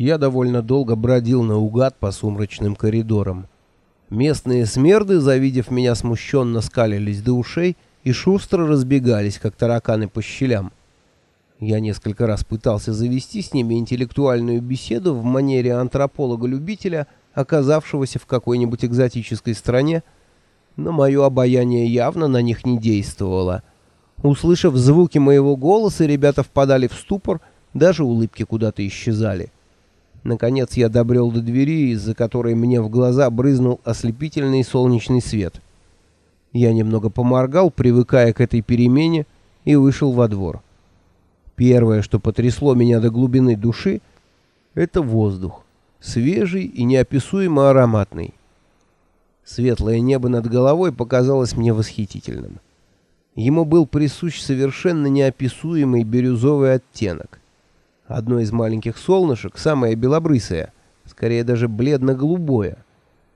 Я довольно долго бродил наугад по сумрачным коридорам. Местные смерды, завидев меня, смущенно скалились до ушей и шустро разбегались, как тараканы по щелям. Я несколько раз пытался завести с ними интеллектуальную беседу в манере антрополога-любителя, оказавшегося в какой-нибудь экзотической стране, но мое обаяние явно на них не действовало. Услышав звуки моего голоса, ребята впадали в ступор, даже улыбки куда-то исчезали. Наконец я добрел до двери, из-за которой мне в глаза брызнул ослепительный солнечный свет. Я немного поморгал, привыкая к этой перемене, и вышел во двор. Первое, что потрясло меня до глубины души, это воздух, свежий и неописуемо ароматный. Светлое небо над головой показалось мне восхитительным. Ему был присущ совершенно неописуемый бирюзовый оттенок. Одно из маленьких солнышек, самое белобрысое, скорее даже бледно-голубое,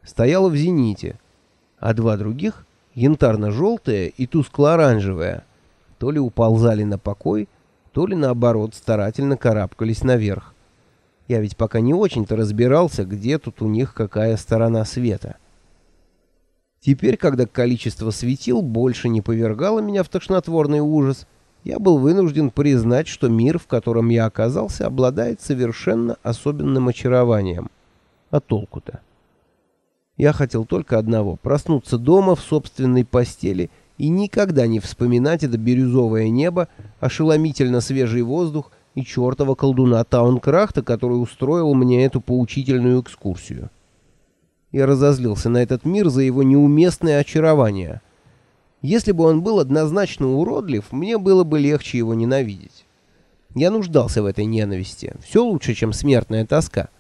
стояло в зените, а два других, янтарно-желтое и тускло-оранжевое, то ли уползали на покой, то ли наоборот старательно карабкались наверх. Я ведь пока не очень-то разбирался, где тут у них какая сторона света. Теперь, когда количество светил больше не повергало меня в тошнотворный ужас, я был вынужден признать, что мир, в котором я оказался, обладает совершенно особенным очарованием. А толку-то? Я хотел только одного — проснуться дома в собственной постели и никогда не вспоминать это бирюзовое небо, ошеломительно свежий воздух и чертова колдуна Таункрахта, который устроил мне эту поучительную экскурсию. Я разозлился на этот мир за его неуместное очарование — если бы он был однозначно уродлив, мне было бы легче его ненавидеть. Я нуждался в этой ненависти. Все лучше, чем смертная тоска.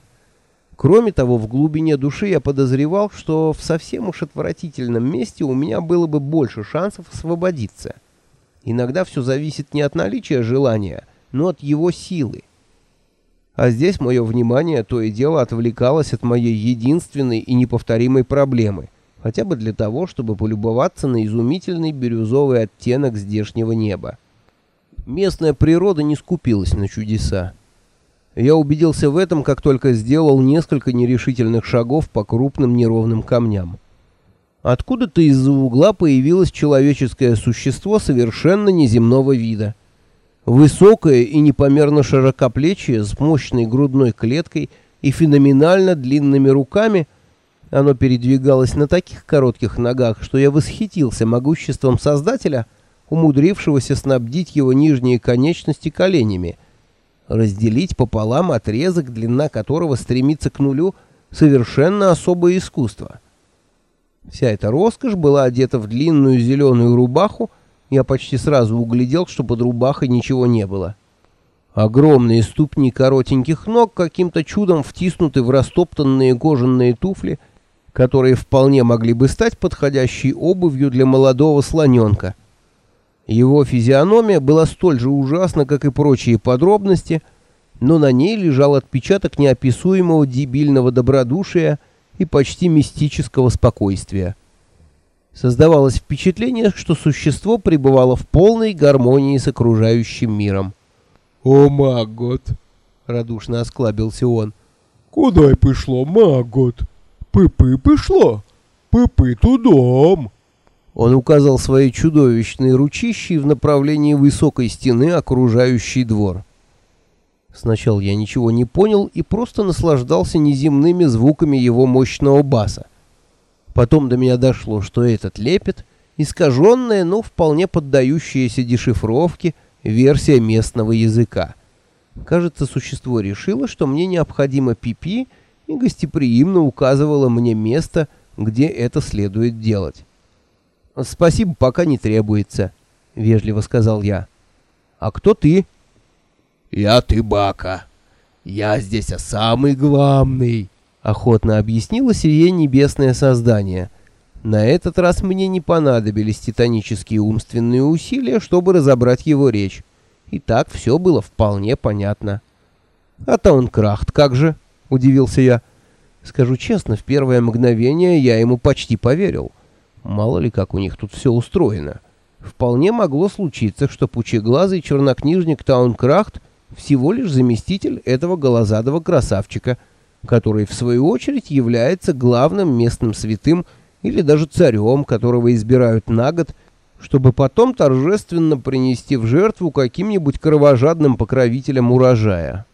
Кроме того, в глубине души я подозревал, что в совсем уж отвратительном месте у меня было бы больше шансов освободиться. Иногда все зависит не от наличия желания, но от его силы. А здесь мое внимание то и дело отвлекалось от моей единственной и неповторимой проблемы хотя бы для того, чтобы полюбоваться на изумительный бирюзовый оттенок здешнего неба. Местная природа не скупилась на чудеса. Я убедился в этом, как только сделал несколько нерешительных шагов по крупным неровным камням. Откуда-то из-за угла появилось человеческое существо совершенно неземного вида. Высокое и непомерно широкоплечие, с мощной грудной клеткой и феноменально длинными руками – оно передвигалось на таких коротких ногах, что я восхитился могуществом Создателя, умудрившегося снабдить его нижние конечности коленями. Разделить пополам отрезок, длина которого стремится к нулю, совершенно особое искусство. Вся эта роскошь была одета в длинную зеленую рубаху, я почти сразу углядел, что под рубахой ничего не было. Огромные ступни коротеньких ног каким-то чудом втиснуты в растоптанные кожаные туфли — которые вполне могли бы стать подходящей обувью для молодого слоненка. Его физиономия была столь же ужасна, как и прочие подробности, но на ней лежал отпечаток неописуемого дебильного добродушия и почти мистического спокойствия. Создавалось впечатление, что существо пребывало в полной гармонии с окружающим миром. «О, Магот!» — радушно осклабился он. «Куда пришло, Магот?» Пыпы пришло, пыпы тудом. Он указал свои чудовищные ручищи в направлении высокой стены, окружающей двор. Сначала я ничего не понял и просто наслаждался неземными звуками его мощного баса. Потом до меня дошло, что этот лепет — искаженная, но вполне поддающаяся дешифровке версия местного языка. Кажется, существо решило, что мне необходимо пипи -пи и гостеприимно указывала мне место, где это следует делать. «Спасибо, пока не требуется», — вежливо сказал я. «А кто ты?» «Я ты, Бака. Я здесь а самый главный», — охотно объяснило сие небесное создание. На этот раз мне не понадобились титанические умственные усилия, чтобы разобрать его речь. И так все было вполне понятно. «А Таункрахт как же?» — удивился я. Скажу честно, в первое мгновение я ему почти поверил. Мало ли, как у них тут все устроено. Вполне могло случиться, что пучеглазый чернокнижник Таункрахт всего лишь заместитель этого голозадого красавчика, который в свою очередь является главным местным святым или даже царем, которого избирают на год, чтобы потом торжественно принести в жертву каким-нибудь кровожадным покровителям урожая.